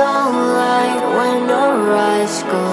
sunlight when the rise goes